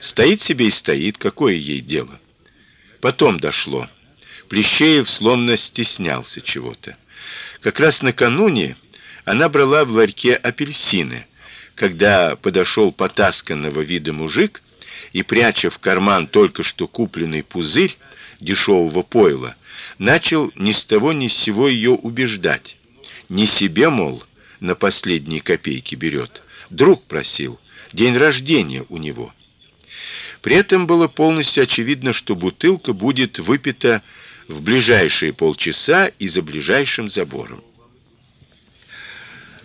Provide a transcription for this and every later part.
Стоит себе и стоит, какое ей дело? Потом дошло. Плещеев словно стеснялся чего-то. Как раз накануне она брала в ларьке апельсины, когда подошел потасканного вида мужик и пряча в карман только что купленный пузырь дешевого пойла, начал ни с того ни с сего ее убеждать. Не себе, мол, на последние копейки берет, друг просил, день рождения у него. При этом было полностью очевидно, что бутылка будет выпита в ближайшие полчаса и за ближайшим забором.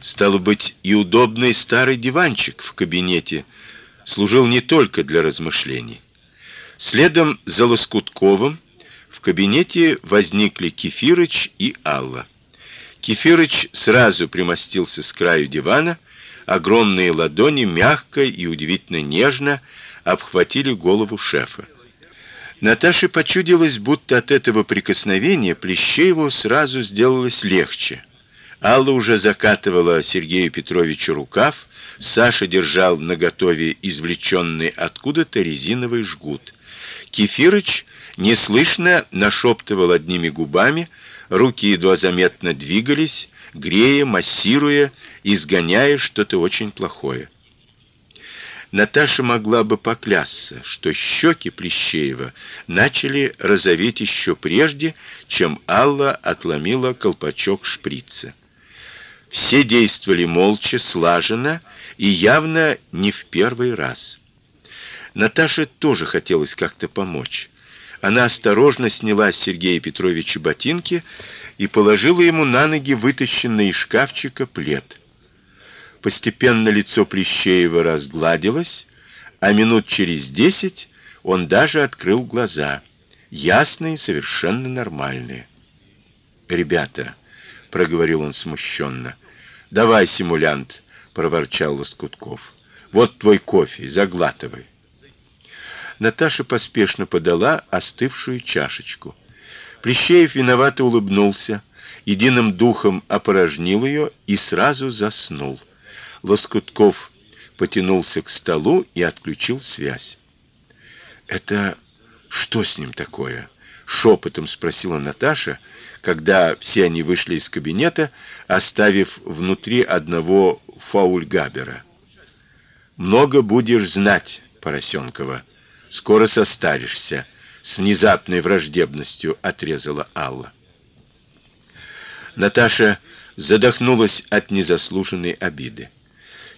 Стало быть, и удобный старый диванчик в кабинете служил не только для размышлений. Следом за Лоскутковым в кабинете возникли Кефирыч и Алла. Кефирыч сразу примостился с краю дивана, огромные ладони мягко и удивительно нежно обхватили голову шефа. Наташе почудилось, будто от этого прикосновения Плещееву сразу сделалось легче. Алла уже закатывала Сергею Петровичу рукав, Саша держал наготове извлеченный откуда-то резиновый жгут. Кефирыч неслышно нашептывал одними губами, руки едва заметно двигались, грея, массируя, изгоняя что-то очень плохое. Наташа могла бы поклясться, что щеки Плещеева начали розоветь еще прежде, чем Алла отломила колпачок шприца. Все действовали молча, слаженно и явно не в первый раз. Наташе тоже хотелось как-то помочь. Она осторожно сняла с Сергея Петровича ботинки и положила ему на ноги вытащенный из шкафчика плед. Постепенно лицо Плещеева разгладилось, а минут через десять он даже открыл глаза, ясные, совершенно нормальные. "Ребята", проговорил он смущенно. "Давай, симулянт", проворчал Лоскутков. "Вот твой кофе, заглатывай". Наташа поспешно подала остывшую чашечку. Плещеев виновато улыбнулся, единым духом опорожнил ее и сразу заснул. Лоскутков потянулся к столу и отключил связь. Это что с ним такое? шепотом спросила Наташа, когда все они вышли из кабинета, оставив внутри одного фаульгабера. Много будешь знать, Поросенкова. Скоро состаришься, с внезапной враждебностью отрезала Алла. Наташа задохнулась от незаслуженной обиды.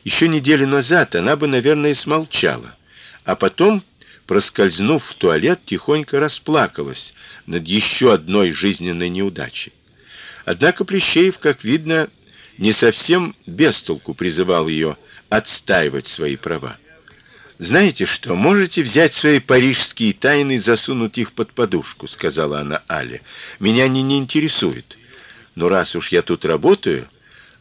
Еще неделю назад она бы, наверное, смолчала, а потом, проскользнув в туалет, тихонько расплакалась над еще одной жизненной неудачей. Однако Плещеев, как видно, не совсем без толку призывал ее отстаивать свои права. Знаете что, можете взять свои парижские тайны и засунуть их под подушку, сказала она Але. Меня они не интересуют. Но раз уж я тут работаю,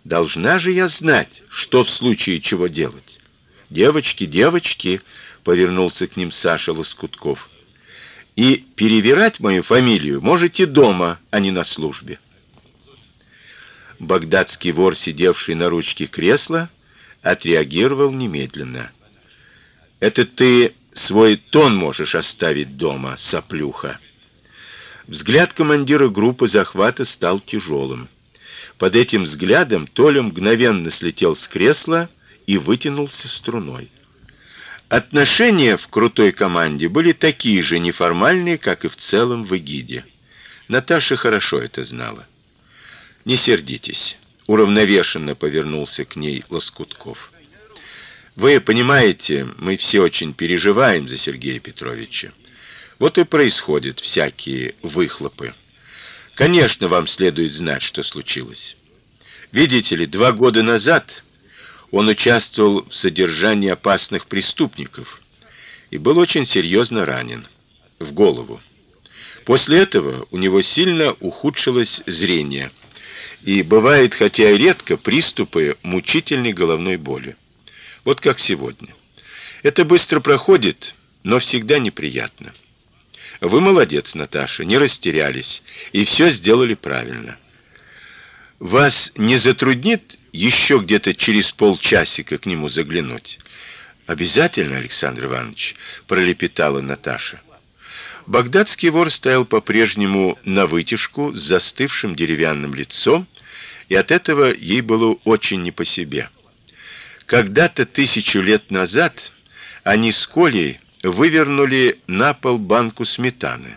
Должна же я знать, что в случае чего делать. Девочки, девочки, повернулся к ним Саша Лоскутков. И перевирать мою фамилию можете дома, а не на службе. Багдадский вор, сидевший на ручке кресла, отреагировал немедленно. Это ты свой тон можешь оставить дома, соплюха. Взгляд командира группы захвата стал тяжелым. Под этим взглядом Толя мгновенно слетел с кресла и вытянулся струной. Отношения в крутой команде были такие же неформальные, как и в целом в эгиде. Наташа хорошо это знала. Не сердитесь, уравновешенно повернулся к ней Лоскутков. Вы понимаете, мы все очень переживаем за Сергея Петровича. Вот и происходят всякие выхлопы. Конечно, вам следует знать, что случилось. Видите ли, два года назад он участвовал в содержании опасных преступников и был очень серьезно ранен в голову. После этого у него сильно ухудшилось зрение, и бывает, хотя и редко, приступы мучительной головной боли. Вот как сегодня. Это быстро проходит, но всегда неприятно. Вы молодец, Наташа, не растерялись и все сделали правильно. Вас не затруднит еще где-то через полчасика к нему заглянуть? Обязательно, Александр Иванович, пролепетала Наташа. Багдадский вор стоял по-прежнему на вытяжку с застывшим деревянным лицом, и от этого ей было очень не по себе. Когда-то тысячу лет назад они с Колей вывернули на пол банку сметаны.